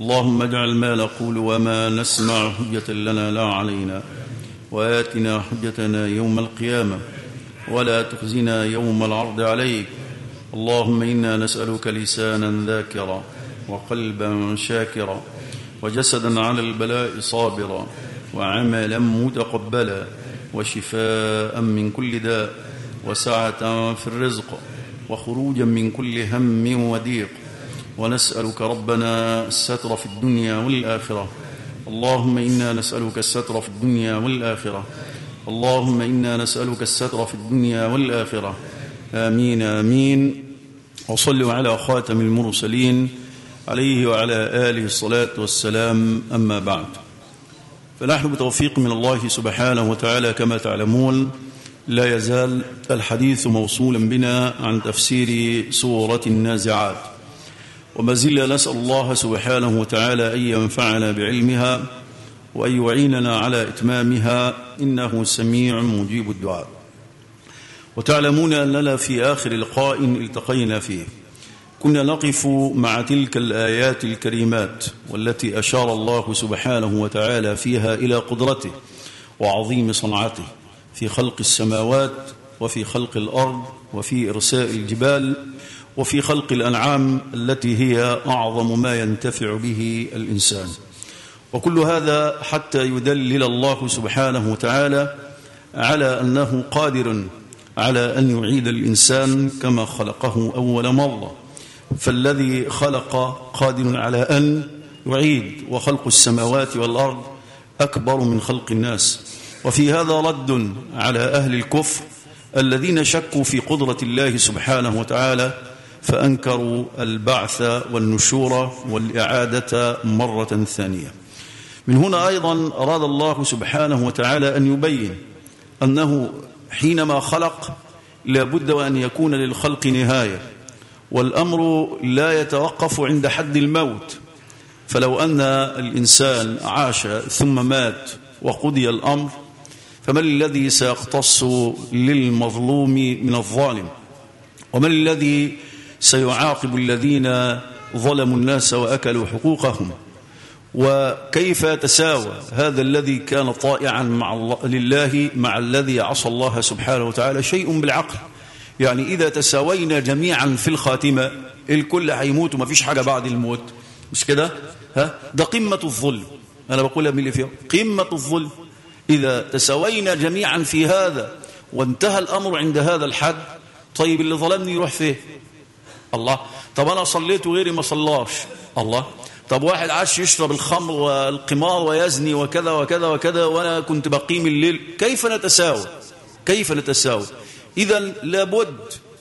اللهم اجعل ما نقول وما نسمع حجة لنا لا علينا وآتنا حجتنا يوم القيامة ولا تخزنا يوم العرض عليك. اللهم إنا نسألك لسانا ذاكرا وقلبا شاكرا وجسدا على البلاء صابرا وعملا متقبلا وشفاء من كل داء وسعة في الرزق وخروجا من كل هم وضيق ونسألك ربنا الستر في الدنيا والآخرة. اللهم إنا نسألك الستر في الدنيا والآخرة. اللهم إنا نسألك الستر في الدنيا والآخرة. آمين آمين. وصلوا على خاتم المرسلين عليه وعلى آله الصلاة والسلام. أما بعد فنحن بتوفيق من الله سبحانه وتعالى كما تعلمون لا يزال الحديث موصولا بنا عن تفسير سورة النازعات. وما زلنا نسأل الله سبحانه وتعالى أن ينفعنا بعلمها وأن يعيننا على إتمامها إنه سميع مجيب الدعاء. وتعلمون أننا في آخر لقاء التقينا فيه. كنا نقف مع تلك الآيات الكريمات والتي أشار الله سبحانه وتعالى فيها إلى قدرته وعظيم صنعته في خلق السماوات وفي خلق الأرض وفي إرساء الجبال وفي خلق الأنعام التي هي أعظم ما ينتفع به الإنسان. وكل هذا حتى يدلل الله سبحانه وتعالى على أنه قادر على أن يعيد الإنسان كما خلقه أول مرة. فالذي خلق قادر على أن يعيد وخلق السماوات والأرض أكبر من خلق الناس. وفي هذا رد على أهل الكفر الذين شكوا في قدرة الله سبحانه وتعالى فأنكروا البعث والنشور والإعادة مرة ثانية. من هنا أيضا أراد الله سبحانه وتعالى أن يبين أنه حينما خلق لابد وأن يكون للخلق نهاية والأمر لا يتوقف عند حد الموت. فلو أن الإنسان عاش ثم مات وقضي الأمر فمن الذي سيقتص للمظلوم من الظالم؟ ومن الذي سيعاقب الذين ظلموا الناس وأكلوا حقوقهم. وكيف يتساوى هذا الذي كان طائعا مع الله لله مع الذي عصى الله سبحانه وتعالى شيء بالعقل؟ يعني إذا تساوينا جميعا في الخاتمة الكل هيموت وما فيش حاجة بعد الموت. مش كده؟ ها؟ ده قمة الظلم. أنا بقولها من اللي فيها قمة الظلم. إذا تساوينا جميعا في هذا وانتهى الأمر عند هذا الحد طيب اللي ظلمني يروح فيه الله. طب أنا صليت وغيري ما صلاش. الله. طب واحد عاش يشرب الخمر والقمار ويزني وكذا وكذا وكذا وأنا كنت بقيم الليل. كيف نتساوى؟ كيف نتساوى؟ إذا لابد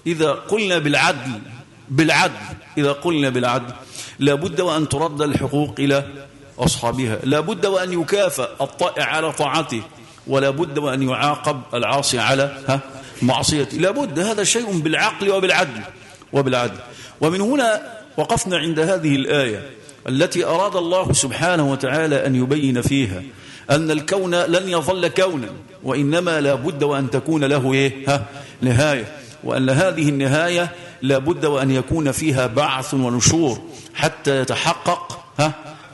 إذا قلنا بالعدل بالعدل إذا قلنا بالعدل لابد وأن ترد الحقوق إلى أصحابها. لابد وأن يكافئ الطائع على طاعته ولا بد وأن يعاقب العاصي على معصيته. لابد هذا شيء بالعقل وبالعدل. وبالعدل ومن هنا وقفنا عند هذه الآية التي أراد الله سبحانه وتعالى أن يبين فيها أن الكون لن يظل كونا وإنما لا بد وأن تكون له إيه؟ ها؟ نهاية وأن هذه النهاية لا بد وأن يكون فيها بعث ونشور حتى يتحقق ها؟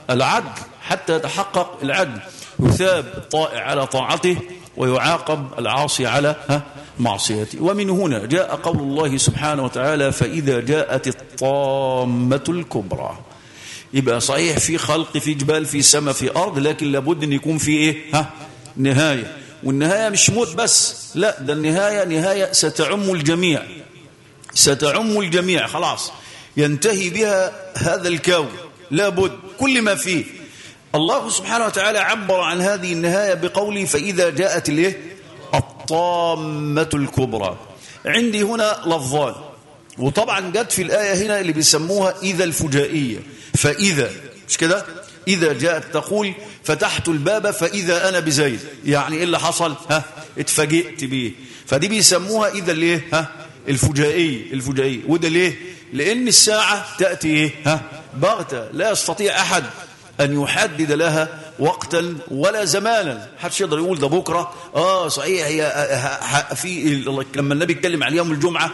العدل حتى يتحقق العدل يثاب الطائع على طاعته ويعاقب العاصي على؟ معصيته. ومن هنا جاء قول الله سبحانه وتعالى فإذا جاءت الطامة الكبرى. يبقى صحيح في خلق في جبال في سماء في أرض لكن لابد أن يكون في إيه؟ ها نهاية. والنهاية مش موت بس لا ده النهاية نهاية ستعم الجميع. ستعم الجميع خلاص. ينتهي بها هذا الكون. لابد كل ما فيه الله سبحانه وتعالى عبر عن هذه النهاية بقوله فإذا جاءت الايه الطامة الكبرى. عندي هنا لفظان. وطبعا جت في الآية هنا اللي بيسموها إذا الفجائية. فإذا مش كده؟ إذا جاءت تقول فتحت الباب فإذا أنا بزيد. يعني إيه اللي حصل؟ ها اتفاجئت بيه. فدي بيسموها إذا ليه ها الفجائية الفجائية وده ليه؟ لأن الساعة تأتي إيه؟ ها بغتة. لا يستطيع أحد أن يحدد لها وقتا ولا زمانا. حدش يقدر يقول ده بكرة. آه صحيح هي في لما النبي اتكلم عن يوم الجمعة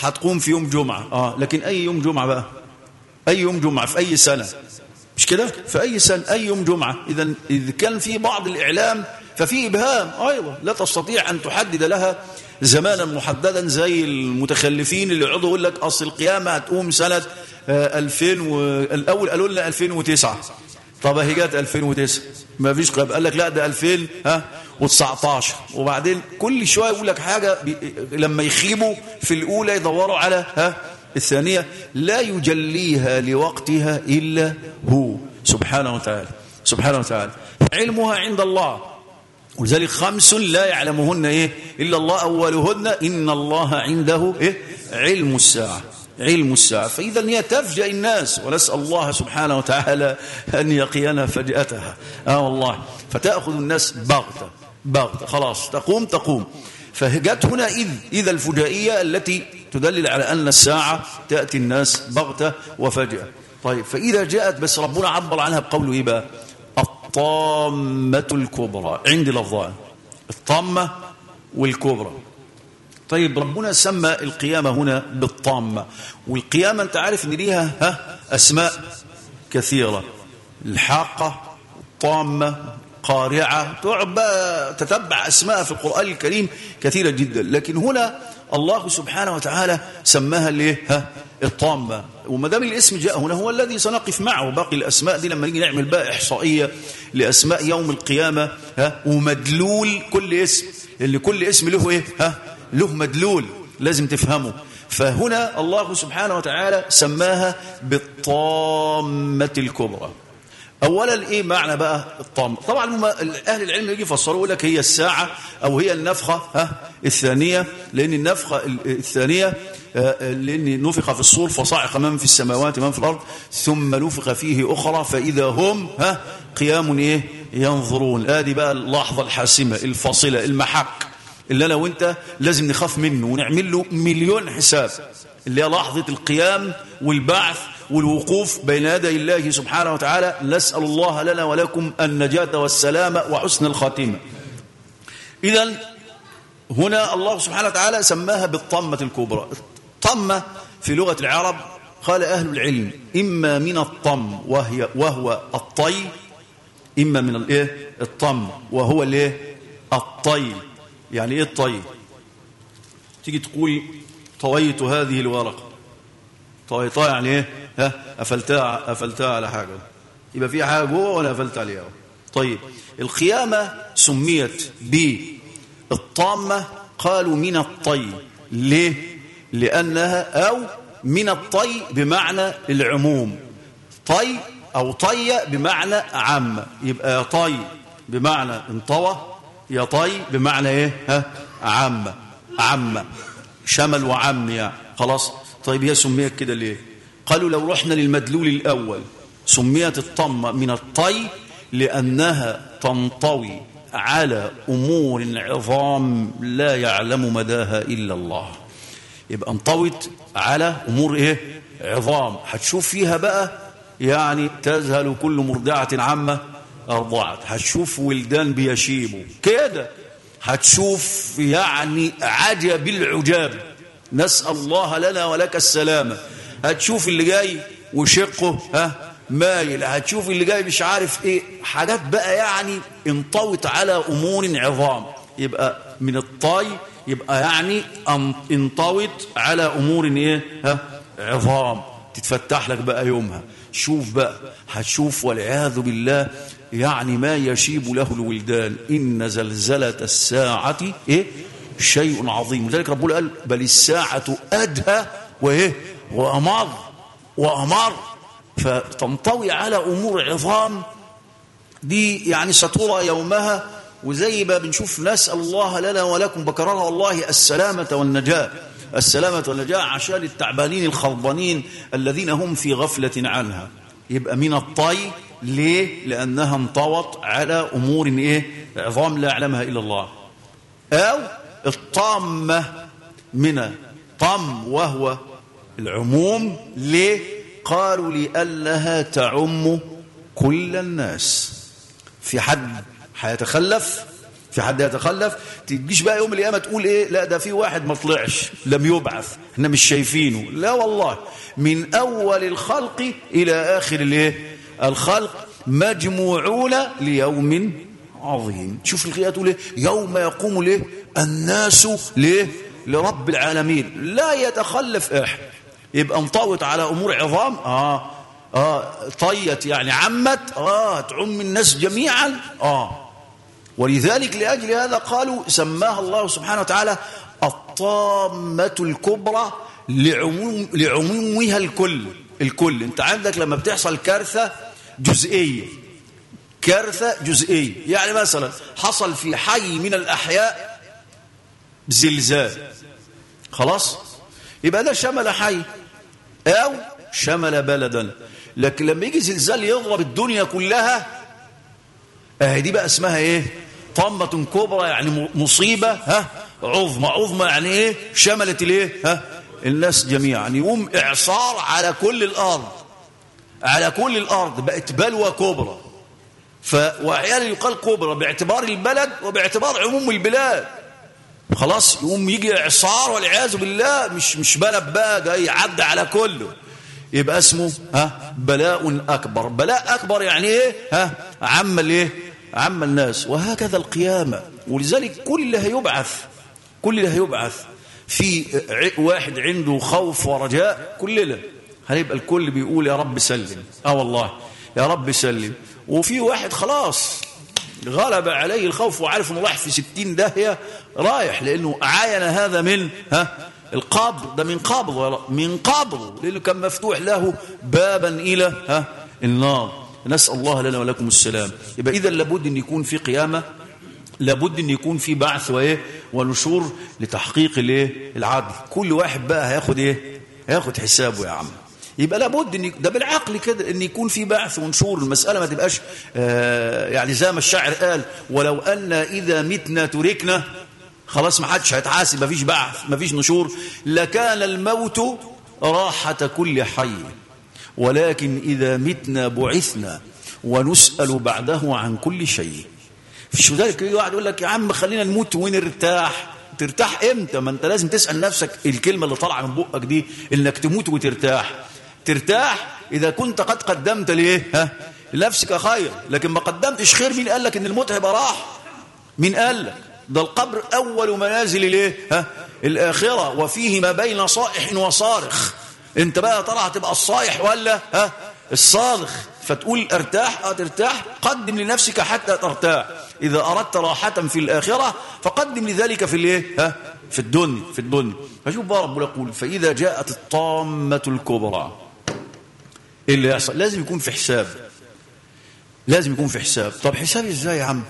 هتقوم في يوم جمعة. آه لكن أي يوم جمعة بقى؟ أي يوم جمعة؟ في أي سنة؟ مش كده؟ في أي سنة؟ أي يوم جمعة؟ إذا إذا كان في بعض الإعلام ففي إبهام. أيضا لا تستطيع أن تحدد لها زمانا محددا زي المتخلفين اللي يقعدوا يقول لك أصل القيامة هتقوم سنة 2000 و... الأول قالوا لنا 2009 طب هي جت 2009 ما فيش قيامة قال لك لا ده 2000 ها و19 وبعدين كل شوية يقول لك حاجة بي... لما يخيبوا في الأولى يدوروا على ها الثانية. لا يجليها لوقتها إلا هو. سبحانه وتعالى. سبحانه وتعالى. علمها عند الله. ولذلك خمس لا يعلمهن إيه؟ إلا الله أولهن. إن الله عنده إيه؟ علم الساعة. علم الساعة. فإذا هي تفجأ الناس ونسأل الله سبحانه وتعالى أن يقينا فجأتها. آه والله. فتأخذ الناس بغتة بغتة. خلاص تقوم تقوم. فجت هنا إذ إذا الفجائية التي تدلل على أن الساعة تأتي الناس بغتة وفجأة. طيب فإذا جاءت بس ربنا عبر عنها بقوله إيه بقى؟ الطامة الكبرى. عندي لفظان. الطامة والكبرى. طيب ربنا سمى القيامة هنا بالطامة. والقيامة أنت عارف أن ليها ها أسماء كثيرة. الحاقة طامة قارعة. تتبع أسماء في القرآن الكريم كثيرة جدا. لكن هنا الله سبحانه وتعالى سماها ليه ها الطامة. وما دام الاسم جاء هنا هو الذي سنقف معه باقي الأسماء دي لما نيجي نعمل بقى إحصائية لأسماء يوم القيامة ها ومدلول كل اسم اللي كل اسم له إيه ها له مدلول لازم تفهمه. فهنا الله سبحانه وتعالى سماها بالطامة الكبرى. أولا إيه معنى بقى الطامة. طبعا أهل العلم يجي يفسروا لك هي الساعة أو هي النفخة ها الثانية لأن النفخة الثانية لأن نفخ في الصور فصعق من في السماوات من في الأرض ثم نفخ فيه أخرى فإذا هم ها قيام إيه؟ ينظرون. ادي بقى اللحظة الحاسمة الفاصلة المحك. اللي أنا وانت لازم نخاف منه ونعمل له مليون حساب. اللي هي لحظة القيام والبعث والوقوف بين يدي الله سبحانه وتعالى. نسأل الله لنا ولكم النجاة والسلامة وحسن الخاتمة. إذا هنا الله سبحانه وتعالى سماها بالطمة الكبرى. الطمة في لغة العرب قال أهل العلم إما من الطم وهي وهو الطي إما من الايه الطم وهو الايه الطي يعني إيه الطي تيجي تقول طويت هذه الورقة. طويتها يعني إيه؟ ها؟ قفلتها قفلتها على حاجة. يبقى في حاجة جوه ولا قفلت عليها طيب القيامه سميت بالطامه قالوا من الطي. ليه؟ لأنها أو من الطي بمعنى العموم. طي أو طي بمعنى عام. يبقى طي بمعنى انطوى يا طي بمعنى إيه؟ ها؟ عامه عامه شمل وعم يعني خلاص؟ طيب هي سميت كده ليه؟ قالوا لو رحنا للمدلول الأول سميت الطمة من الطي لأنها تنطوي على أمور عظام لا يعلم مداها إلا الله. يبقى انطوت على أمور إيه؟ عظام. هتشوف فيها بقى يعني تذهل كل مرضعة عامة أرضعت. هتشوف ولدان بيشيبوا. كده هتشوف يعني عجب العجاب. نسأل الله لنا ولك السلامة. هتشوف اللي جاي وشقه ها مايل. هتشوف اللي جاي مش عارف إيه. حاجات بقى يعني انطوت على أمور عظام. يبقى من الطاي يبقى يعني انطوت على أمور إيه؟ ها عظام. تتفتح لك بقى يومها. شوف بقى. هتشوف والعياذ بالله يعني ما يشيب له الولدان. إن زلزلة الساعة إيه؟ شيء عظيم. لذلك ربنا قال بل الساعة أدهى وإيه؟ وأمر وأمر. فتنطوي على أمور عظام. دي يعني سترى يومها. وزي ما بنشوف نسأل الله لنا ولكم بكررها والله السلامة والنجاة. السلامة والنجاة عشان التعبانين الخربانين الذين هم في غفلة عنها. يبقى من الطي ليه؟ لأنها انطوت على أمور إيه؟ عظام لا يعلمها إلا الله. أو الطامة من طم وهو العموم ليه؟ قالوا لأنها تعم كل الناس. في حد هيتخلف في حد يتخلف؟ تجيش بقى يوم القيامة تقول إيه؟ لا ده في واحد ما طلعش لم يبعث. إحنا مش شايفينه. لا والله. من أول الخلق إلى آخر الإيه؟ الخلق مجموعون ليوم عظيم. شوف القيامه تقول يوم يقوم ليه الناس ليه لرب العالمين. لا يتخلف احد يبقى انطوت على أمور عظام. آه. آه. طيت يعني عمت. آه. تعم الناس جميعا. آه. ولذلك لأجل هذا قالوا سماها الله سبحانه وتعالى الطامة الكبرى لعموم لعمومها الكل. الكل. أنت عندك لما بتحصل كارثة جزئية كارثة جزئية يعني مثلا حصل في حي من الأحياء زلزال. خلاص؟ يبقى ده شمل حي أو شمل بلدا. لكن لما يجي زلزال يضرب الدنيا كلها أهي دي بقى اسمها إيه؟ طامة كبرى يعني مصيبة. ها؟ عظمى. عظمى يعني إيه؟ شملت الإيه؟ ها؟ الناس جميعا. يقوم إعصار على كل الأرض. على كل الأرض بقت بلوى كبرى. ف وأحيانا يقال كبرى باعتبار البلد وباعتبار عموم البلاد. خلاص يقوم يجي اعصار والعياذ بالله مش مش بلد بقى جاي يعدي على كله. يبقى اسمه ها بلاء أكبر. بلاء أكبر يعني إيه؟ ها عم الإيه؟ عم الناس. وهكذا القيامة. ولذلك كل اللي هيبعث كل اللي هيبعث في واحد عنده خوف ورجاء كلنا. هيبقى الكل بيقول يا رب سلم. آه والله. يا رب سلم. وفي واحد خلاص غلب عليه الخوف وعارف إنه رايح في ستين داهية رايح لأنه عاين هذا من ها القبض ده من قبض من قبض لأنه كان مفتوح له بابا إلى ها النار. نسأل الله لنا ولكم السلام. يبقى إذا لابد أن يكون في قيامة لابد أن يكون في بعث وإيه ونشور لتحقيق الإيه العدل. كل واحد بقى هياخد إيه هياخد حسابه يا عم. يبقى لابد إن ده بالعقل كده إن يكون في بعث ونشور المسألة ما تبقاش آه يعني زي ما الشاعر قال ولو أن إذا متنا تركنا خلاص ما حدش هيتحاسب ما فيش بعث ما فيش نشور. لكان الموت راحة كل حي ولكن إذا متنا بعثنا ونسأل بعده عن كل شيء. في ذلك؟ واحد يقول لك يا عم خلينا نموت ونرتاح ترتاح إمتى؟ ما أنت لازم تسأل نفسك الكلمة اللي طالعة من بقك دي إنك تموت وترتاح. ترتاح إذا كنت قد قدمت ليه؟ ها؟ لنفسك خير لكن ما قدمتش خير مين قال لك إن الموت هيبقى راح؟ مين قال لك؟ ده القبر أول منازل ليه؟ ها؟ الآخرة وفيه ما بين صائح وصارخ. أنت بقى ترى هتبقى الصايح ولا؟ ها؟ الصالخ فتقول أرتاح؟ آه ترتاح. قدم لنفسك حتى ترتاح. إذا أردت راحة في الآخرة فقدم لذلك في الإيه؟ ها؟ في الدنيا في الدنيا. فشوف بقى ربنا يقول فإذا جاءت الطامة الكبرى. إيه اللي يحصل؟ لازم يكون في حساب. لازم يكون في حساب. طب حساب إزاي يا عم؟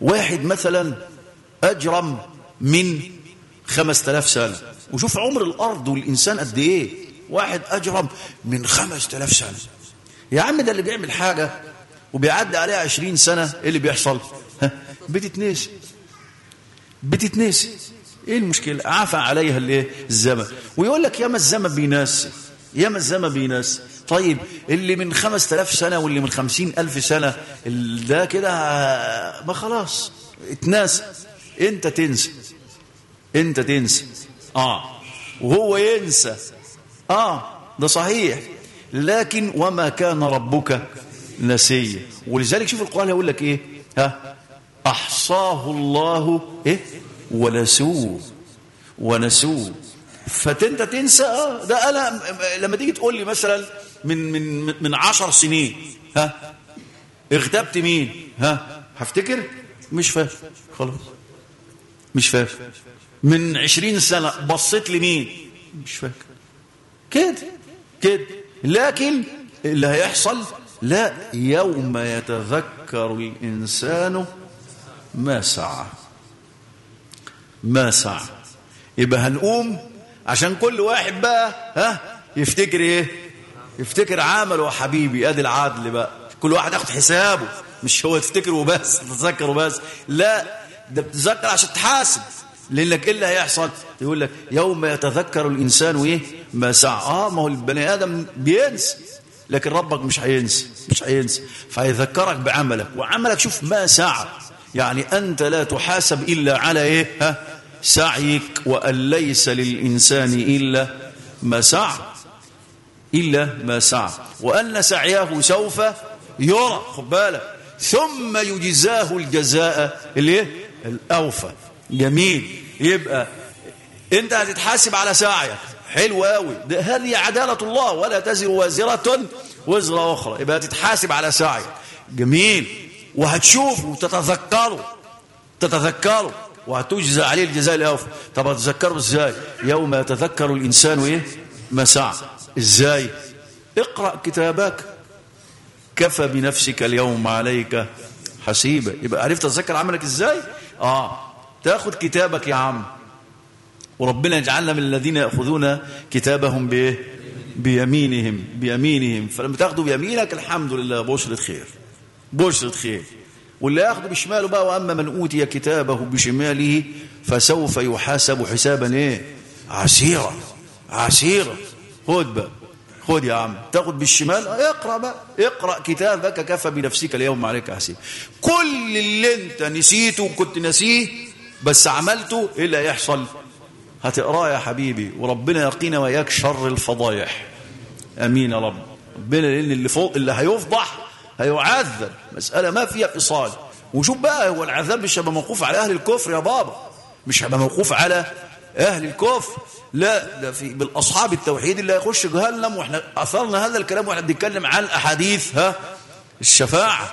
واحد مثلا أجرم من خمس تلاف سنة. وشوف عمر الأرض والإنسان قد إيه. واحد أجرم من خمس تلاف سنة. يا عم ده اللي بيعمل حاجة وبيعدي عليها عشرين سنة. إيه اللي بيحصل؟ بتتنسي. بتتنسي. إيه المشكلة؟ عفى عليها الإيه؟ الزمن. ويقول لك ياما الزمن بيناسي ياما الزمن بيناسي طيب اللي من خمس تلاف سنة واللي من خمسين ألف سنة ده كده ما خلاص اتناسى انت تنسى. انت تنسى. آه. وهو ينسى. آه. ده صحيح. لكن وما كان ربك نسيا ولذلك شوف القرآن يقول لك إيه؟ ها؟ أحصاه الله إيه؟ ونسوه. ونسوه. فتنت تنسى؟ آه. ده أنا لما تيجي تقول لي مثلا من من من عشر سنين. ها؟ اغتبت مين؟ ها؟ هفتكر؟ مش فاكر خلاص. مش فاكر من عشرين سنة بصيت لمين؟ مش فاكر. كده. كده. لكن اللي هيحصل لا. يوم يتذكر الإنسان ما سعى. ما سعى. يبقى هنقوم عشان كل واحد بقى ها؟ يفتكر إيه؟ يفتكر عمله حبيبي ادي العدل بقى. كل واحد ياخد حسابه مش هو تفتكر وبس تتذكر وبس. لا ده بتتذكر عشان تحاسب. لأنك إيه اللي هيحصل؟ يقول لك يوم يتذكر الإنسان وايه ما سعى. آه ما هو البني آدم بينسى لكن ربك مش هينسى مش هينسى. فهيذكرك بعملك. وعملك شوف ما سعى. يعني أنت لا تحاسب إلا على إيه؟ ها؟ سعيك. وأن ليس للإنسان إلا ما سعى. إلا ما سعى. وأن سعيه سوف يرى خد بالك. ثم يجزاه الجزاء الايه الأوفى. جميل. يبقى أنت هتتحاسب على سعيك. حلو قوي ده هذه عدالة الله ولا تزر وازرة وزر أخرى. يبقى هتتحاسب على سعيك. جميل. وهتشوف وتتذكره. تتذكره. وهتجزى عليه الجزاء الأوفى. طب هتذكره إزاي؟ يوم يتذكر الإنسان إيه؟ ما سعى. إزاي؟ اقرأ كتابك. كفى بنفسك اليوم عليك حسيبا يبقى عرفت تتذكر عملك إزاي؟ آه تاخد كتابك يا عم. وربنا يجعلنا من الذين يأخذون كتابهم بإيه؟ بيمينهم بيمينهم. فلما تاخدوا بيمينك الحمد لله بشرة خير بشرة خير. واللي ياخده بشماله بقى وأما من أوتي كتابه بشماله فسوف يحاسب حسابا إيه؟ عسيرا عسيرا. خد بقى. خد يا عم. تاخد بالشمال. اقرأ بقى. اقرأ كتابك. كفى بنفسك اليوم. عليك حسيب كل اللي انت نسيته وكنت نسيه بس عملته إيه اللي هيحصل؟ هتقراه يا حبيبي. وربنا يقينا وياك شر الفضايح. آمين يا رب. ربنا لأن اللي فوق اللي هيفضح هيعذب. مسألة ما فيها فصال وشوف بقى هو العذاب مش هيبقى موقوف على أهل الكفر يا بابا. مش هيبقى موقوف على أهل الكفر لا ده في بالأصحاب التوحيد اللي هيخش جهنم وإحنا أثرنا هذا الكلام وإحنا بنتكلم عن أحاديث ها الشفاعة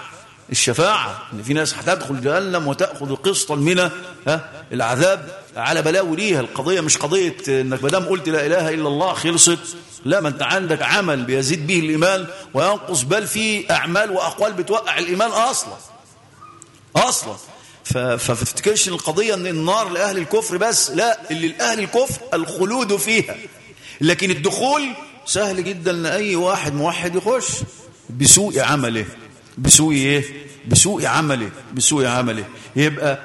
الشفاعة إن في ناس هتدخل جهنم وتأخذ قسطا من ها العذاب على بلاوي ليها القضية مش قضية إنك ما دام قلت لا إله إلا الله خلصت. لا ما أنت عندك عمل بيزيد به الإيمان وينقص بل في أعمال وأقوال بتوقع الإيمان أصلا أصلا. فما تفتكرش القضية إن النار لأهل الكفر بس؟ لا اللي لأهل الكفر الخلود فيها. لكن الدخول سهل جدا لأي واحد موحد يخش. بسوء عمله. بسوء إيه؟ بسوء عمله. بسوء عمله. يبقى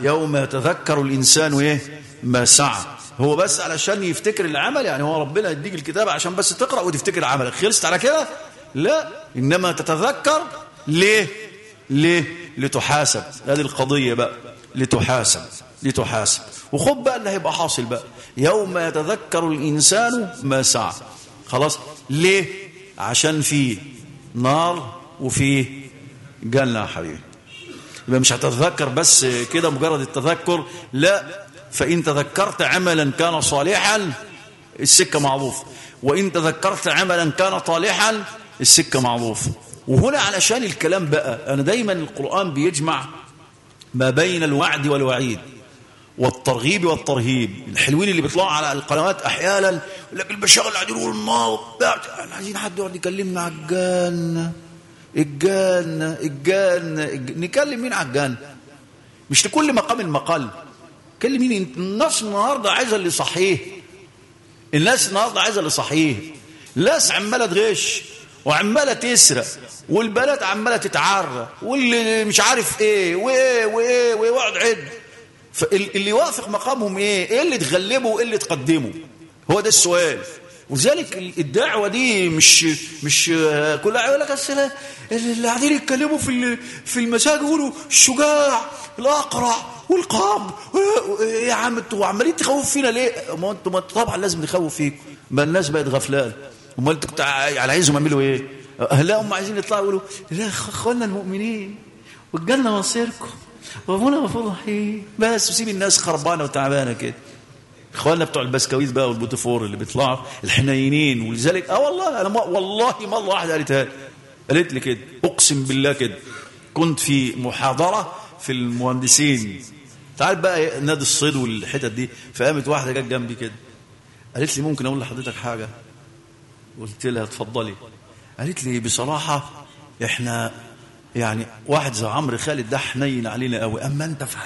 يوم يتذكر الإنسان إيه؟ ما سعى. هو بس علشان يفتكر العمل يعني هو ربنا يديك الكتاب عشان بس تقرأ وتفتكر عملك. خلصت على كده؟ لا. إنما تتذكر ليه؟ ليه؟ لتحاسب. هذه القضية بقى. لتحاسب. لتحاسب. وخد بقى اللي هيبقى حاصل بقى. يوم يتذكر الإنسان ما سعى. خلاص؟ ليه؟ عشان فيه نار وفيه جنة يا حبيبي. يبقى مش هتتذكر بس كده مجرد التذكر لا. فإن تذكرت عملا كان صالحا السكة معروف. وإن تذكرت عملا كان طالحا السكة معروف. وهنا علشان الكلام بقى أنا دايما القرآن بيجمع ما بين الوعد والوعيد والترغيب والترهيب. الحلوين اللي بيطلعوا على القنوات أحيانا يقول لك البشر اللي قاعدين يقولوا النار إحنا عايزين حد يقعد يكلمنا على الجنة الجنة الجنة نكلم مين على الجنة؟ مش لكل مقام المقال. كلم مين؟ الناس النهاردة عايزة اللي صحيح. الناس النهاردة عايزة اللي صحيح. الناس عمالة تغش. وعمالة تسرق والبنات عمالة تتعرى واللي مش عارف إيه وإيه وإيه ويقعد عد فاللي يوافق مقامهم إيه؟ إيه اللي تغلبه وإيه اللي تقدمه؟ هو ده السؤال. وذلك الدعوة دي مش مش كل يقول لك السلام اللي قاعدين يتكلموا في في المساجد يقولوا الشجاع الأقرع والقام يا عم أنتوا عمالين تخوف فينا ليه؟ ما أنتوا طبعا لازم نخوف فيكم. ما الناس بقت غفلان امال على عايزهم يعملوا إيه؟ لا هم عايزين يطلعوا يقولوا لا أخواننا المؤمنين والجنه مصيركم وأبونا غفور رحيم. بس وسيب الناس خربانة وتعبانة كده. إخواننا بتوع البسكويت بقى والبوتفور اللي بيطلعوا الحنينين ولذلك آه والله أنا ما والله ما الله واحدة قالتها. قالت لي كده أقسم بالله كده كنت في محاضرة في المهندسين. تعال بقى نادي الصيد والحتت دي. فقامت واحدة جت جنبي كده. قالت لي ممكن أقول لحضرتك حاجة؟ قلت لها اتفضلي قالت لي بصراحة إحنا يعني واحد زي عمرو خالد ده حنين علينا قوي. أما أنت ف...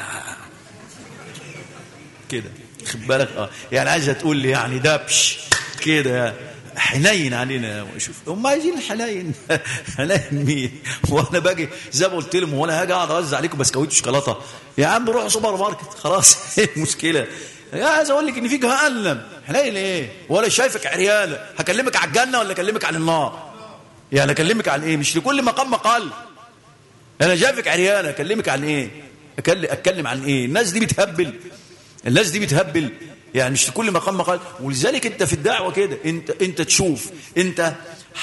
كده. خد بالك؟ آه. يعني عايزة تقول لي يعني دبش كده حنين علينا شوف هم عايزين الحنين حنين مين؟ وأنا باجي زي ما قلت لهم وأنا هاجي أقعد اوزع عليكم بسكويت وشوكولاته يا عم روح سوبر ماركت. خلاص إيه المشكلة؟ عايز أقول لك إن في جهنم حنين إيه ولا شايفك عريانة. هكلمك على الجنة ولا أكلمك عن النار؟ يعني أكلمك عن إيه؟ مش لكل مقام مقال. أنا شايفك عريانة. أكلمك عن إيه؟ أتكلم عن إيه؟ الناس دي بتهبل. الناس دي بتهبل. يعني مش لكل مقام مقال. ولذلك أنت في الدعوة كده. انت أنت تشوف. أنت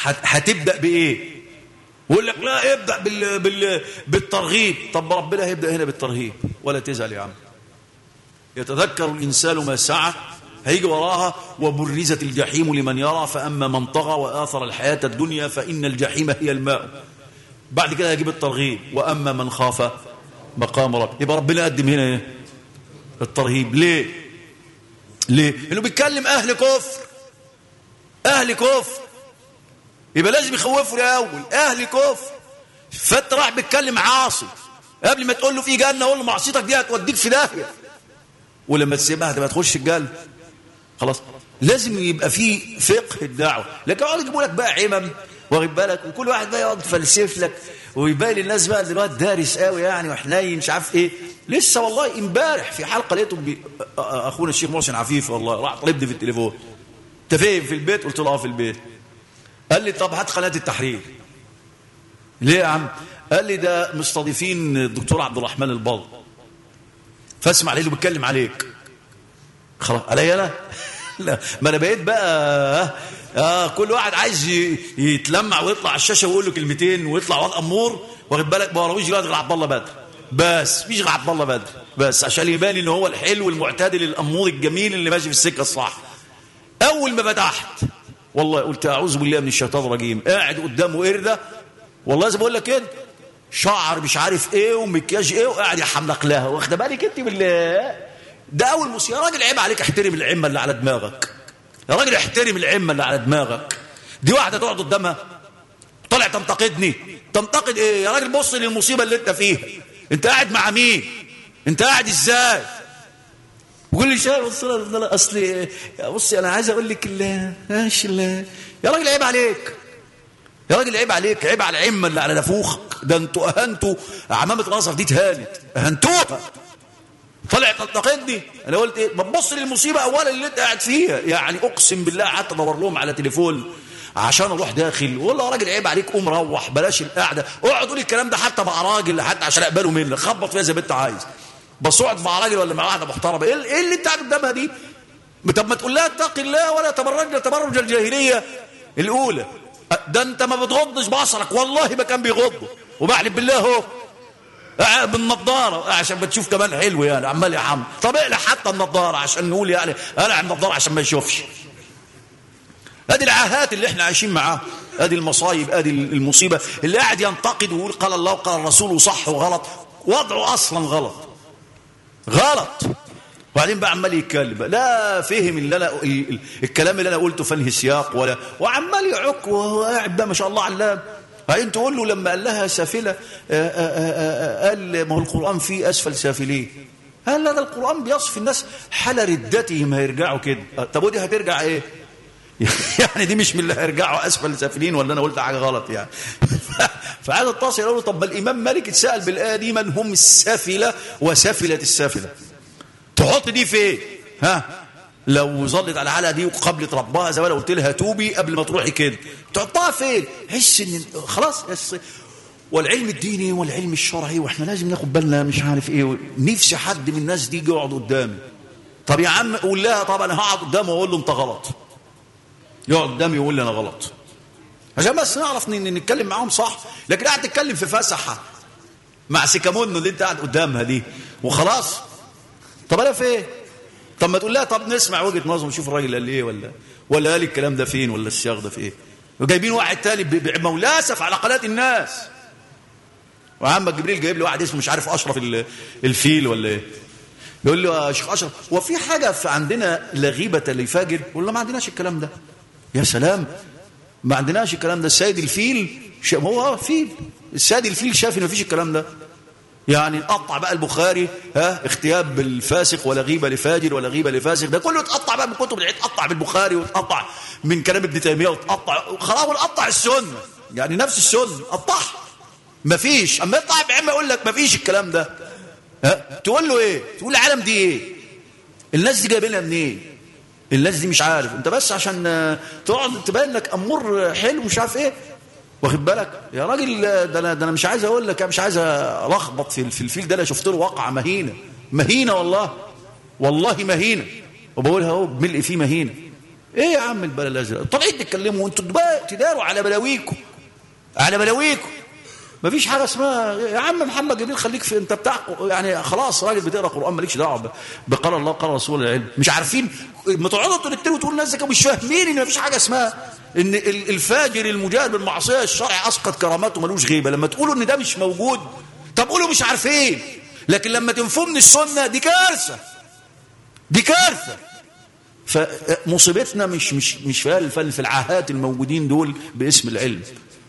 هتبدأ بإيه؟ ويقول لك لا ابدأ بال بال بالترغيب. طب ربنا هيبدأ هنا بالترهيب. ولا تزعل يا عم. يتذكر الإنسان ما سعى هيجي وراها وبرزت الجحيم لمن يرى فأما من طغى وآثر الحياة الدنيا فإن الجحيم هي الماء. بعد كده هيجيب الترغيب وأما من خاف مقام رب. يبقى ربنا قدم هنا إيه؟ الترهيب. ليه؟ ليه؟ انه بيتكلم أهل كفر. أهل كفر. يبقى لازم يخوفوا الأول. أهل كفر. فانت راح بيتكلم عاصي. قبل ما تقول له في جنة قول له معصيتك دي هتوديك في داهية. ولما تسيبها هتبقى تخش الجنة. خلاص. لازم يبقى في فقه الدعوه لكن اقعد يجيبوا لك بقى عمم واخد بالك؟ وكل واحد بقى يقعد يفلسف لك ويبين للناس بقى دلوقتي دارس قوي يعني وحنين مش عارف إيه. لسه والله إمبارح في حلقة لقيته. أخونا الشيخ محسن عفيف والله راح طلبني في التليفون. أنت فين؟ في البيت؟ قلت له آه في البيت. قال لي طب هات قناة التحرير. ليه يا عم؟ قال لي ده مستضيفين الدكتور عبد الرحمن الباض فاسمع ليه؟ بيتكلم عليك. خلاص علي أنا؟ لا. ما أنا بقيت بقى آه كل واحد عايز يتلمع ويطلع على الشاشة ويقول له كلمتين ويطلع واد أمور واخد بالك؟ ما وراهوش دلوقتي غير عبد الله بدر. بس مفيش غير عبد الله بدر. بس عشان يبان إن هو الحلو المعتدل الأمور الجميل اللي ماشي في السكة الصح. أول ما فتحت والله قلت أعوذ بالله من الشيطان الرجيم. قاعد قدامه قردة. والله زي بقول لك كده شعر مش عارف إيه ومكياج إيه وقاعد يحملق لها. واخدة بالك أنت بالله؟ ده أول مصيبه يا راجل عيب عليك احترم العمة اللي على دماغك. يا راجل احترم العمة اللي على دماغك. دي واحدة تقعد قدامها. طلع تنتقدني. تنتقد إيه؟ يا راجل بص للمصيبة اللي أنت فيها. أنت قاعد مع مين؟ أنت قاعد إزاي؟ وكل لي شيء بص أصل بصي أنا عايز أقول لك الله ماشي الله يا راجل عيب عليك. يا راجل عيب عليك. عيب على العمة اللي على نافوخك ده أنتوا أهنتوا. عمامة القصر دي اتهانت. أهنتوها. طلع تنتقدني أنا قلت إيه؟ بتبص للمصيبة اولا اللي أنت قاعد فيها. يعني أقسم بالله قعدت أدور لهم على تليفون عشان أروح داخل. والله يا راجل عيب عليك قوم روح بلاش القعدة. اقعد قول الكلام ده حتى مع راجل حتى عشان أقبله منك. خبط فيها زي ما أنت عايز. بس اقعد مع راجل ولا مع واحدة محترمة. إيه إيه اللي أنت قدامها دي؟ طب ما تقول لها اتقي الله ولا تبرجنا تبرج الجاهلية الأولى. ده أنت ما بتغضش بصرك. والله ما كان بيغضه. وبحلف بالله اهو بالنضاره عشان بتشوف كمان حلو يعني عمال يا عم طب اقلع حتى النضاره عشان نقول يعني اقلع النضاره عشان ما يشوفش. ادي العاهات اللي إحنا عايشين معاها ادي المصايب ادي المصيبة اللي قاعد ينتقد ويقول قال الله وقال الرسول صح وغلط. وضعه أصلا غلط. غلط. وبعدين بقى عمال يتكلم. لا فهم اللي أنا الكلام اللي أنا قلته فنهي سياق ولا وعمال يعك وهو قاعد بقى ما شاء الله علام. بعدين تقول له لما قال لها سافلة آآ آآ قال ما هو القرآن فيه أسفل سافلين. قال لا ده القرآن بيصف الناس حال ردتهم هيرجعوا كده. طب ودي هترجع إيه؟ يعني دي مش من اللي هيرجعوا أسفل سافلين ولا أنا قلت حاجة غلط يعني. فعايز أتصل يقول له طب الإمام مالك اتسأل بالآية دي من هم السافلة وسافله السافلة. تحط دي فين؟ ها؟ لو ظلت على الحلقة دي وقبلت ربها زي ما قلت لها توبي قبل ما تروحي كده. تحطها فين؟ حس إن خلاص والعلم الديني والعلم الشرعي وإحنا لازم ناخد بالنا مش عارف إيه. نفسي حد من الناس دي يقعد قدامي. طب يا عم قول لها طب أنا هقعد قدامه وأقول له أنت غلط. يقعد قدامي يقول لي أنا غلط. عشان بس نعرف نتكلم معاهم صح. لكن قاعد تتكلم في فسحة مع سيكامونو اللي أنت قاعد قدامها دي. وخلاص. طب أنا في إيه طب ما تقول لها طب نسمع وجهة نظر ونشوف الراجل قال إيه ولا ولا قال الكلام ده فين ولا السياق ده في إيه. وجايبين واحد تاني بمولاسف على قناة الناس. وعمك جبريل جايب لي واحد اسمه مش عارف أشرف الفيل ولا إيه. يقول له يا شيخ أشرف هو في حاجة في عندنا لا غيبة لفاجر؟ ولا ما عندناش الكلام ده. يا سلام ما عندناش الكلام ده. السيد الفيل هو فيل. السيد الفيل شاف ان ما فيش الكلام ده. يعني نقطع بقى البخاري ها اختياب بالفاسق ولا غيبة لفاجر ولا غيبة لفاسق. ده كله اتقطع بقى من كتب العيد تقطع بالبخاري وتقطع من كلام ابن تيمية وتقطع خلاص ونقطع السنة. يعني نفس السنة قطعها مفيش. أما يطلع بعلم يقول لك مفيش الكلام ده. ها تقول له إيه؟ تقول العالم دي إيه؟ الناس دي جايبينها منين؟ الناس دي مش عارف. أنت بس عشان آه، تقعد تبين لك أمور حلو مش عارف إيه. واخد بالك؟ يا راجل ده أنا ده أنا مش عايز أقول لك مش عايز ألخبط في في الفيل ده. أنا شفت له واقعه مهينة. مهينة والله. والله مهينة. وبقولها أهو بملء فيه مهينة. إيه يا عم البلا الأزرق؟ طالعين تتكلموا وانتوا تداروا على بلاويكم. على بلاويكم. مفيش حاجة اسمها يا عم محمد جميل خليك في أنت بتاع يعني خلاص راجل بتقرأ قرآن مالكش دعوة بقال الله قال رسول العلم. مش عارفين ما تقعدوا تقولوا تقول الناس كانوا مش فاهمين إن مفيش حاجة اسمها إن ال- الفاجر المجاهد بالمعصية الشرع أسقط كراماته ملوش غيبة. لما تقولوا إن ده مش موجود طب قولوا مش عارفين. لكن لما تنفوا من السنة دي كارثة. دي كارثة. فمصيبتنا مش مش مش في الفن في العاهات الموجودين دول باسم العلم.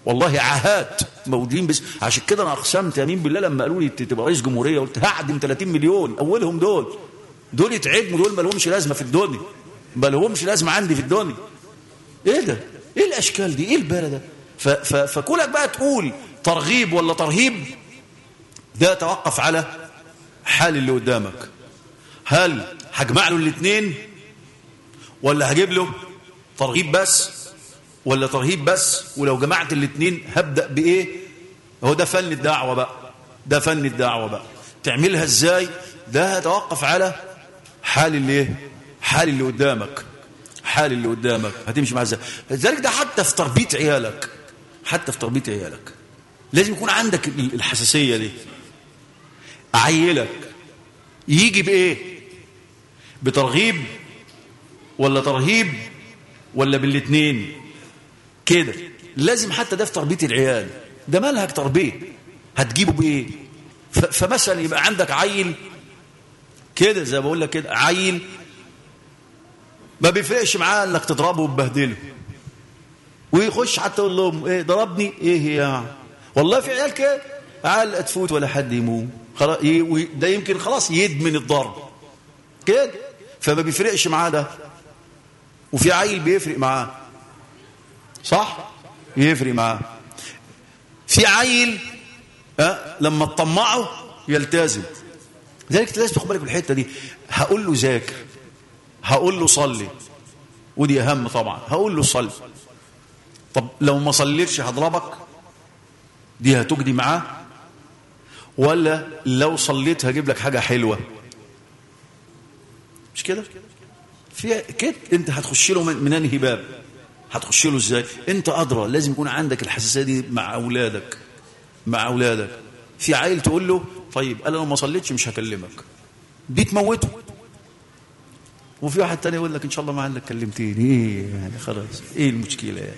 والله عاهات موجودين بس عشان كده أنا أقسمت يمين بالله لما قالوا لي تبقى رئيس جمهورية قلت هعدم 30 مليون أولهم دول. دول يتعدموا دول ما لهمش لازمة في الدنيا. ما لهمش لازمة عندي في الدنيا. إيه ده؟ إيه الأشكال دي؟ إيه البلد ده؟ فكونك بقى تقول ترغيب ولا ترهيب ده يتوقف على حال اللي قدامك. هل هجمع له الاثنين ولا هجيب له ترغيب بس؟ ولا ترهيب بس؟ ولو جمعت الاثنين هبدأ بإيه؟ هو ده فن الدعوة بقى. ده فن الدعوة بقى. تعملها إزاي؟ ده هتوقف على حال اللي حال اللي قدامك. حال اللي قدامك. هتمشي معاه إزاي لذلك ده حتى في تربية عيالك. حتى في تربية عيالك. لازم يكون عندك ال- الحساسية دي. عيلك. يجي بإيه؟ بترغيب ولا ترهيب ولا بالاثنين كده. لازم حتى ده في تربية العيال. ده منهج تربية. هتجيبه بإيه؟ فمثلا يبقى عندك عيل كده زي ما بقول لك كده. عيل ما بيفرقش معاه إنك تضربه وتبهدله. ويخش حتى يقول لهم إيه ضربني؟ إيه يعني والله في عيال كده عيال تفوت ولا حد يموت. خلاص ده يمكن خلاص يدمن الضرب. كده؟ فما بيفرقش معاه ده. وفي عيل بيفرق معاه. صح؟ يفرق معاه. في عيل أه لما تطمعه يلتزم. لذلك لازم تاخد بالك من الحتة دي. هقول له ذاكر هقول له صلي. ودي أهم طبعا. هقول له صلي. طب لو ما صليتش هضربك؟ دي هتجدي معاه؟ ولا لو صليت هجيب لك حاجة حلوة؟ مش كده؟ في كده أنت هتخش له من, من أنهي باب؟ هتخش له إزاي؟ أنت أدرى. لازم يكون عندك الحساسية دي مع أولادك. مع أولادك. في عيل تقول له طيب أنا لو ما صليتش مش هكلمك. دي تموته وفي واحد تاني يقول لك إن شاء الله ما عندك كلمتني إيه يعني خلاص إيه المشكلة يعني؟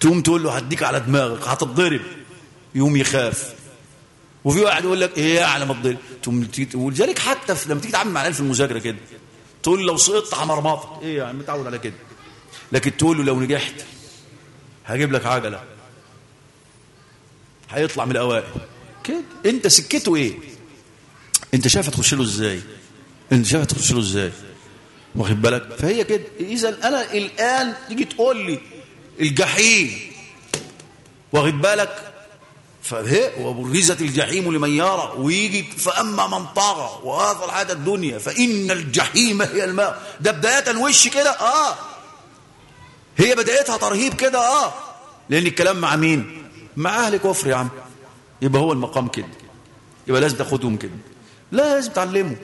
تقوم تقول له هديك على دماغك هتتضرب. يقوم يخاف. وفي واحد يقول لك إيه على ما تضرب. تقوم ولذلك حتى لما تيجي تتعامل مع العيال في المذاكره كده تقول لو سقطت همرمطك إيه يعني متعود على كده. لكن تقول له لو نجحت هجيب لك عجلة. هيطلع من الأوائل. كده انت سكته إيه؟ انت شايف هتخش له إزاي؟ انت شايف هتخش له إزاي؟ واخد بالك؟ فهي كده. إذا أنا الآن تيجي تقول لي الجحيم. واخد بالك؟ فهي وبرزت الجحيم لمن يرى. ويجي فأما من طغى وآثر الحياة الدنيا فإن الجحيم هي الماء. ده بداية وش كده؟ آه. هي بدايتها ترهيب كده آه. لأن الكلام مع مين؟ مع أهل كفر يا عم. يبقى هو المقام كده. يبقى لازم تاخدهم كده. لازم تعلموا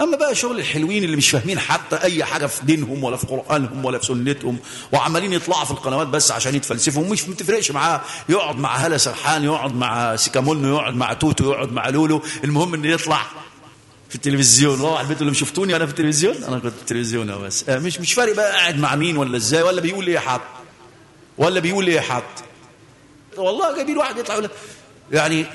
أما بقى شغل الحلوين اللي مش فاهمين حتى أي حاجة في دينهم ولا في قرآنهم ولا في سنتهم وعمالين يطلعوا في القنوات بس عشان يتفلسفوا مش بتفرقش معاه. يقعد مع هلا سرحان يقعد مع سيكامولنو يقعد مع توتو يقعد مع لولو. المهم إنه يطلع في التلفزيون. روح البيت اللي شفتوني أنا في التلفزيون؟ أنا كنت في التلفزيون بس. آه، مش مش فارق بقى قاعد مع مين ولا إزاي ولا بيقول إيه حد؟ ولا بيقول إيه حد؟ والله جايبين واحد يطلع يقول يعني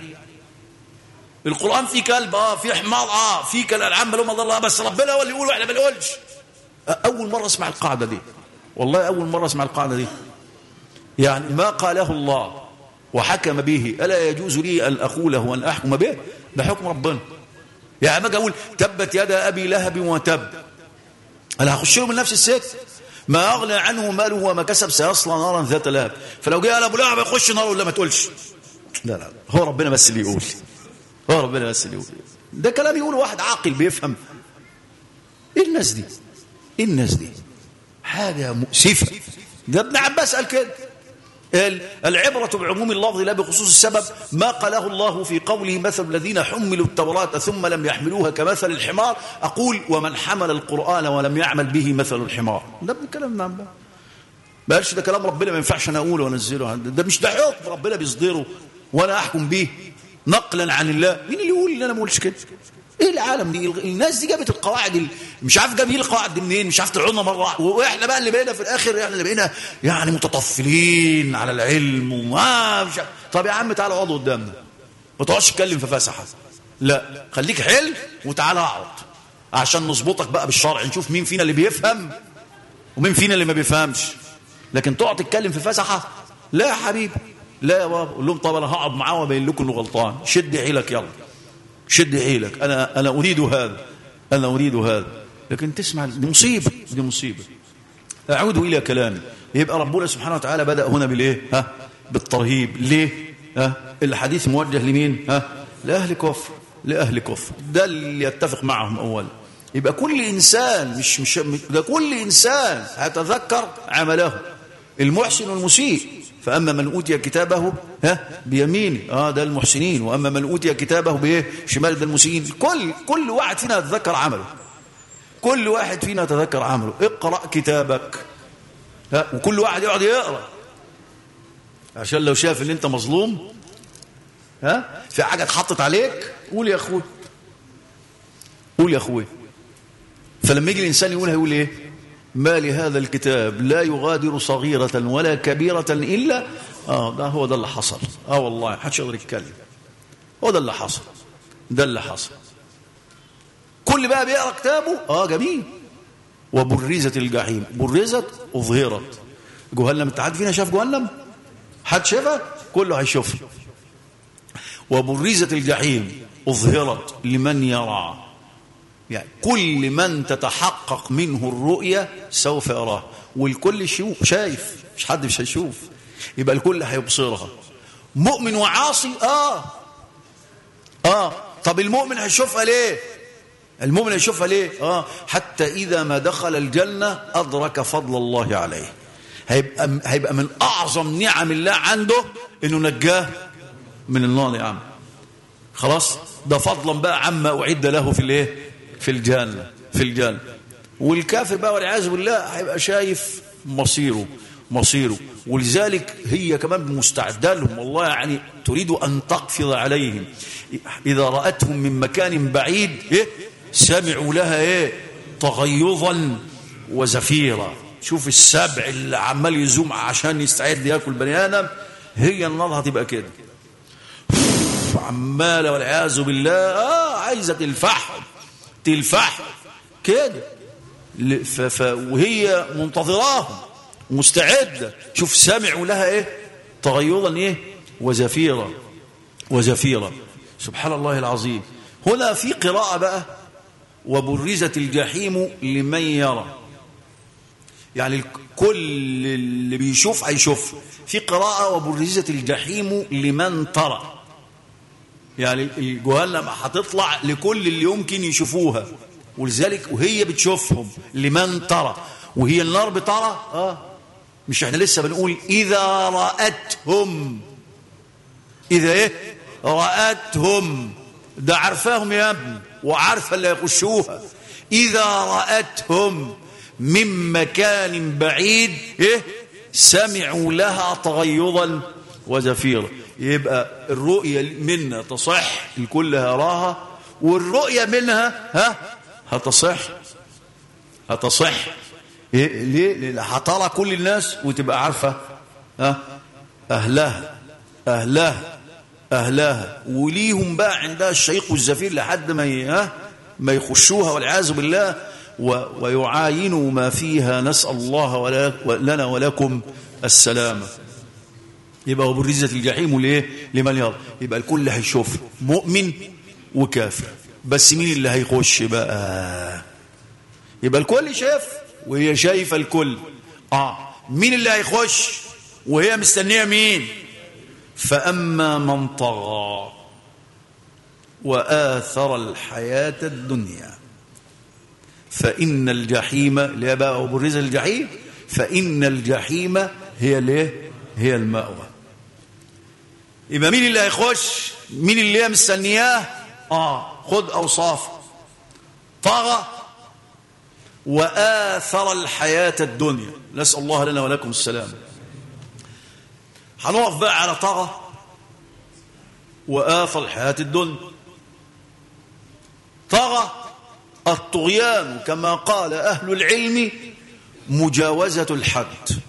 القرآن فيه كلب آه فيه حمار آه فيه كالأنعام بل هم أضل بس ربنا هو اللي يقول وإحنا ما نقولش أول مرة أسمع القاعدة دي والله أول مرة أسمع القاعدة دي. يعني ما قاله الله وحكم به ألا يجوز لي أن أقوله وأن أحكم به؟ بحكم ربنا. يعني ما أقول تبت يد أبي لهب وتب. أنا هخش له من نفس الست؟ ما أغنى عنه ماله وما كسب سيصلى نارا ذات لهب. فلو جاء أبو لهب يخش نار ولا ما تقولش. لا لا هو ربنا بس اللي يقول. هو ربنا بس اللي يقول. ده كلام يقول واحد عاقل بيفهم. إيه الناس دي؟ إيه الناس دي؟ حاجة مؤسفة. ده ابن عباس قال كده. العبرة بعموم اللفظ لا بخصوص السبب ما قاله الله في قوله مثل الذين حملوا التوراة ثم لم يحملوها كمثل الحمار. أقول ومن حمل القرآن ولم يعمل به مثل الحمار. ده ابن كلام نعم ما قالش ده كلام ربنا ما ينفعش أنا أقوله وأنزله. ده مش ده حكم ربنا بيصدره. وأنا أحكم به نقلا عن الله. مين اللي يقول ان أنا ما اقولش كده؟ إيه العالم دي؟ الناس دي جابت القواعد ال... مش عارف جاب القواعد دي منين؟ مش عارف طلعونا مرة وإحنا بقى اللي بقينا في الآخر إحنا اللي بقينا يعني متطفلين على العلم وما مش عارف. طب يا عم تعالى اقعد قدامنا. ما تقعدش تتكلم في فسحة. لا. خليك حل وتعالى اقعد. عشان نظبطك بقى بالشرع. نشوف مين فينا اللي بيفهم ومين فينا اللي ما بيفهمش. لكن تقعد تتكلم في فسحة. لا يا حبيبي. لا يا بابا قول لهم طب أنا هقعد معاه وابين لكم إنه غلطان. شد حيلك يلا. شد حيلك. أنا أنا أريد هذا. أنا أريد هذا. لكن تسمع دي مصيبة دي مصيبة. أعود إلى كلامي. يبقى ربنا سبحانه وتعالى بدأ هنا بالإيه؟ ها؟ بالترهيب. ليه؟ ها؟ الحديث موجه لمين؟ ها؟ لأهل كفر. لأهل كفر. ده اللي يتفق معهم اولا. يبقى كل إنسان مش مش ده كل إنسان هيتذكر عمله. المحسن والمسيء. فأما من أوتي كتابه ها بيمينه آه ده المحسنين. وأما من أوتي كتابه بإيه؟ شمال ده المسيئين. كل كل واحد فينا يتذكر عمله. كل واحد فينا يتذكر عمله. اقرأ كتابك. ها وكل واحد يقعد يقرأ. عشان لو شاف إن أنت مظلوم ها في حاجة اتحطت عليك قول يا أخوي. قول يا أخوي. فلما يجي الإنسان يقول هيقول إيه؟ ما لهذا الكتاب لا يغادر صغيرة ولا كبيرة إلا آه ده هو ده اللي حصل. آه والله حدش يقدر يتكلم. هو ده اللي حصل. ده اللي حصل. كل بقى بيقرأ كتابه؟ آه جميل. وبرزت الجحيم. برزت أظهرت. جهنم أنت حد فينا شاف جهنم؟ حد شافها؟ كله هيشوفها. وبرزت الجحيم أظهرت لمن يرى. يعني كل من تتحقق منه الرؤية سوف يراه. والكل شايف. مش حد مش هيشوف. يبقى الكل هيبصرها. مؤمن وعاصي؟ آه. آه. طب المؤمن هيشوفها ليه؟ المؤمن هيشوفها ليه؟ آه. حتى إذا ما دخل الجنة أدرك فضل الله عليه. هيبقى هيبقى من أعظم نعم الله عنده إنه نجاه من النار يا عم خلاص؟ ده فضلا بقى عما أعد له في الإيه؟ في الجنة في الجنة والكافر بقى والعياذ بالله هيبقى شايف مصيره مصيره. ولذلك هي كمان مستعدة لهم والله يعني تريد أن تقفض عليهم. إذا رأتهم من مكان بعيد إيه؟ سمعوا لها إيه؟ تغيظا وزفيرا. شوف السبع اللي عمال يزوم عشان يستعد يأكل بني آدم هي النار هتبقى كده. عمالة والعياذ بالله آه عايزة تلفحهم تلفح كده. وهي منتظراهم. مستعدة. شوف سامعوا لها إيه؟ تغيظا إيه؟ وزفيرا. وزفيرا. سبحان الله العظيم. هنا في قراءة بقى. وبرزت الجحيم لمن يرى. يعني كل اللي بيشوف هيشوف. في قراءة وبرزت الجحيم لمن ترى. يعني الجهنم هتطلع لكل اللي يمكن يشوفوها. ولذلك وهي بتشوفهم لمن ترى. وهي النار بترى؟ آه. مش إحنا لسه بنقول إذا رأتهم. إذا إيه؟ رأتهم. ده عارفاهم يا ابني وعارفة اللي يخشوها إذا رأتهم من مكان بعيد إيه؟ سمعوا لها تغيظا وزفيرا. يبقى الرؤية منها تصح الكل هراها والرؤية منها ها هتصح هتصح. إيه؟ ليه؟ هترى كل الناس وتبقى عارفة ها؟ أهلها أهلها أهلها. وليهم بقى عندها الشيق والزفير لحد ما ها؟ ما يخشوها والعياذ بالله. ويعاينوا ما فيها. نسأل الله لنا ولكم السلامة. يبقى وبرزت الجحيم ليه لمن يرى. يبقى الكل هيشوف مؤمن وكافر. بس مين اللي هيخش بقى؟ يبقى الكل شاف وهي شايفة الكل. آه مين اللي هيخش؟ وهي مستنية مين؟ فأما من طغى وآثر الحياة الدنيا فإن الجحيم اللي بقى وبرز الجحيم؟ فإن الجحيم هي الايه هي المأوى. يبقى مين اللي هيخش؟ مين اللي هي مستنياه؟ آه خد أوصاف. طغى وآثر الحياة الدنيا. نسأل الله لنا ولكم السلام. هنقف بقى على طغى وآثر الحياة الدنيا. طغى الطغيان كما قال أهل العلم مجاوزة الحد.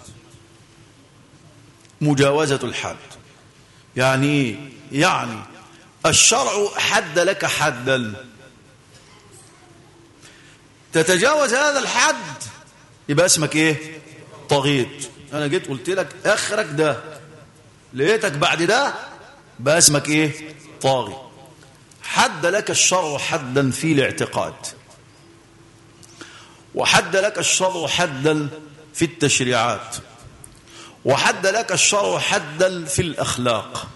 مجاوزة الحد. يعني يعني الشرع حد لك حدا. تتجاوز هذا الحد يبقى اسمك إيه؟ طغيت أنا جيت قلت لك آخرك ده لقيتك بعد ده بقى اسمك إيه؟ طاغي. حد لك الشرع حدا في الاعتقاد. وحد لك الشرع حدا في التشريعات. وحد لك الشرع حدا في الأخلاق.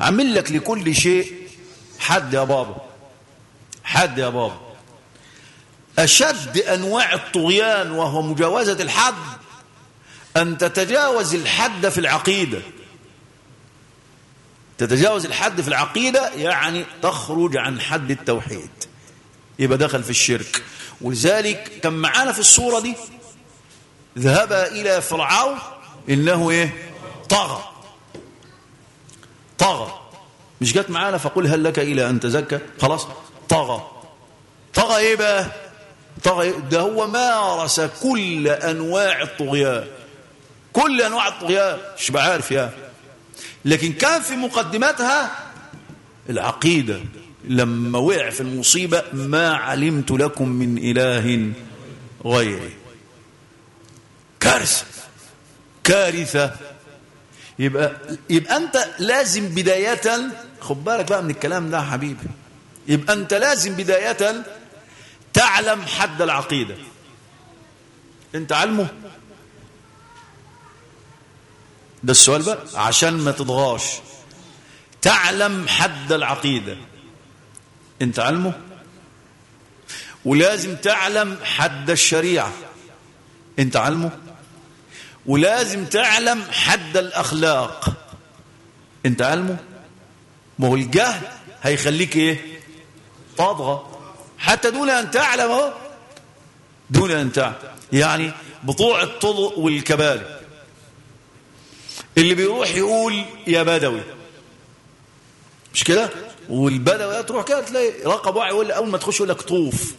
عمل لك لكل شيء حد يا بابا. حد يا بابا. أشد أنواع الطغيان وهو مجاوزة الحد أن تتجاوز الحد في العقيدة. تتجاوز الحد في العقيدة يعني تخرج عن حد التوحيد. يبقى دخل في الشرك. ولذلك كان معانا في الصورة دي ذهب إلى فرعون إنه إيه؟ طغى. طغى. مش جت معانا فقل هل لك إلى أن تزكى؟ خلاص طغى. طغى إيه بقى؟ طغى إيه؟ ده هو مارس كل أنواع الطغيان. كل أنواع الطغيان. مش بعارف يا. لكن كان في مقدمتها العقيدة. لما وقع في المصيبة ما علمت لكم من إله غيري. كارثة. كارثة. يبقى يبقى أنت لازم بداية خد بالك بقى من الكلام ده حبيبي. يبقى أنت لازم بداية تعلم حد العقيدة. أنت علمه. ده السؤال بقى عشان ما تضغاش. تعلم حد العقيدة. أنت علمه. ولازم تعلم حد الشريعة. أنت علمه. ولازم تعلم حد الأخلاق. انت علمه؟ ما هو الجهل هيخليك إيه؟ تضغى حتى دون أن تعلم أهو. دون أن تعلم يعني بطوع الطلق والكبالي اللي بيروح يقول يا بدوي. مش كده؟ والبدوي تروح كده تلاقي رقب واحد يقول أول ما تخش يقول لك طوف.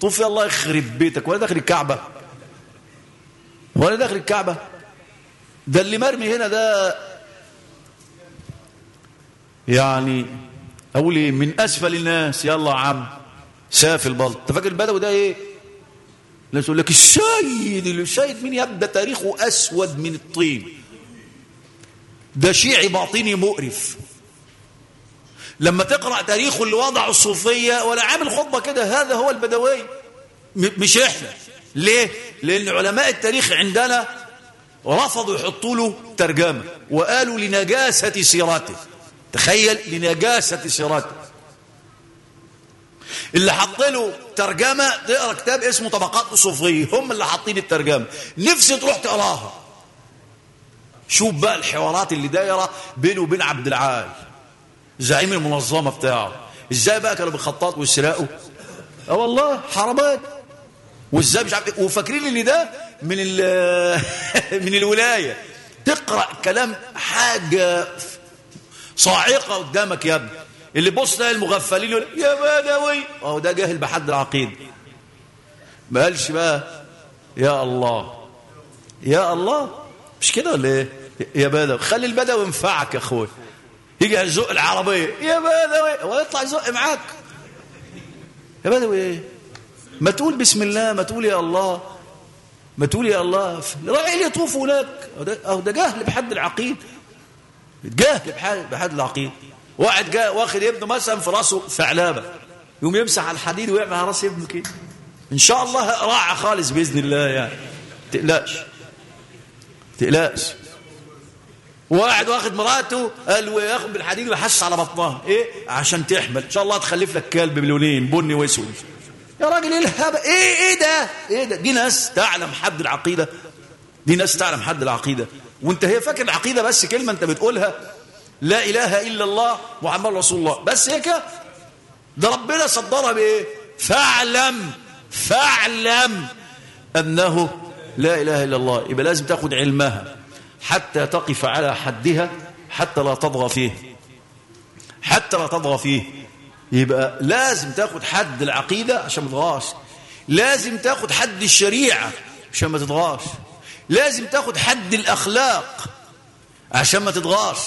طوف يا الله يخرب بيتك ولا داخل الكعبة. ولا داخل الكعبة. ده اللي مرمي هنا ده يعني أقول إيه من أسفل الناس. يلا يا عم ساف البلط أنت فاكر البدوي ده إيه؟ الناس يقول لك السيد السيد مين يبدأ تاريخه أسود من الطين. ده شيعي باطني مقرف. لما تقرأ تاريخه اللي وضعه الصوفية ولا عامل خطبة كده هذا هو البدوي. مش إحنا. ليه؟ لأن علماء التاريخ عندنا رفضوا يحطوا له ترجمة وقالوا لنجاسة سيرته تخيل لنجاسة سيرته اللي حط له ترجمة تقرأ كتاب اسمه طبقات الصوفية هم اللي حاطين الترجمة. نفسي تروح تقراها. شوف بقى الحوارات اللي دايرة بينه وبين عبد العال. زعيم المنظمة بتاعه. إزاي بقى كانوا بيخططوا ويسرقوا؟ آه والله حرامات. وازاي مش عارف وفاكرين ان ده من من الولاية. تقرأ كلام حاجة صاعقة قدامك يا ابني. اللي بص تلاقي المغفلين يقول يا بدوي أهو ده جاهل بحد العقيده ما قالش بقى يا الله. يا الله؟ مش كده ولا إيه؟ يا بدوي خلي البدوي ينفعك يا أخوي. يجي يزق العربية. يا بدوي ويطلع يزق معاك. يا بدوي إيه؟ ما تقول بسم الله ما تقول يا الله ما تقول يا الله راعي يطوف هناك؟ أهو ده جهل بحد العقيد. يتجاهل بحد بحد العقيده واحد جاء واخد ابنه مثلا في راسه ثعلبه يقوم يمسح على الحديد ويعمل على رأس ابنه كده. إن شاء الله راعى خالص بإذن الله يعني. تقلقش. تقلقش. واحد واخد مراته قال وياخد بالحديد ويحس على بطنها. إيه؟ عشان تحمل. إن شاء الله تخلف لك كلب بمليونين بني وأسود. يا راجل إيه الهبه إيه إيه ده؟ إيه ده؟ دي ناس تعلم حد العقيدة. دي ناس تعلم حد العقيدة. وانت هي فاكر العقيدة بس كلمة انت بتقولها؟ لا إله إلا الله محمد رسول الله. بس هيك؟ ده ربنا صدرها بإيه؟ فاعلم فاعلم أنه لا إله إلا الله. يبقى لازم تاخد علمها حتى تقف على حدها حتى لا تضغى فيه. حتى لا تضغى فيه. يبقى لازم تاخد حد العقيدة عشان ما تضغاش لازم تاخد حد الشريعة عشان ما تضغاش لازم تاخد حد الأخلاق عشان ما تضغاش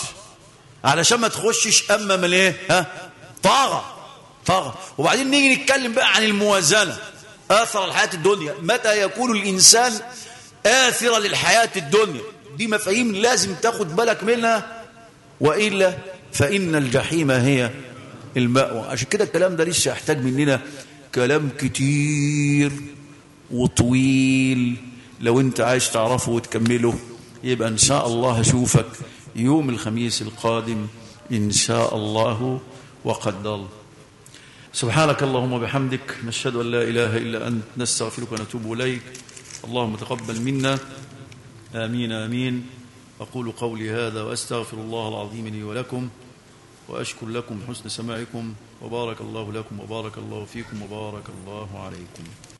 علشان ما تخشش أما من إيه ها؟ طاغة. طاغة. وبعدين نيجي نتكلم بقى عن الموازنة. آثر الحياة الدنيا. متى يكون الإنسان آثرا للحياة الدنيا؟ دي مفاهيم لازم تاخد بالك منها. وإلا فإن الجحيم هي المأوى عشان كده الكلام ده لسه يحتاج مننا كلام كتير وطويل. لو انت عايز تعرفه وتكمله يبقى إن شاء الله اشوفك يوم الخميس القادم إن شاء الله وقدر. سبحانك اللهم وبحمدك نشهد أن لا إله إلا أنت نستغفرك ونتوب إليك. اللهم تقبل منا. آمين آمين. أقول قولي هذا وأستغفر الله العظيم لي ولكم. وأشكر لكم حسن سماعكم وبارك الله لكم وبارك الله فيكم وبارك الله عليكم.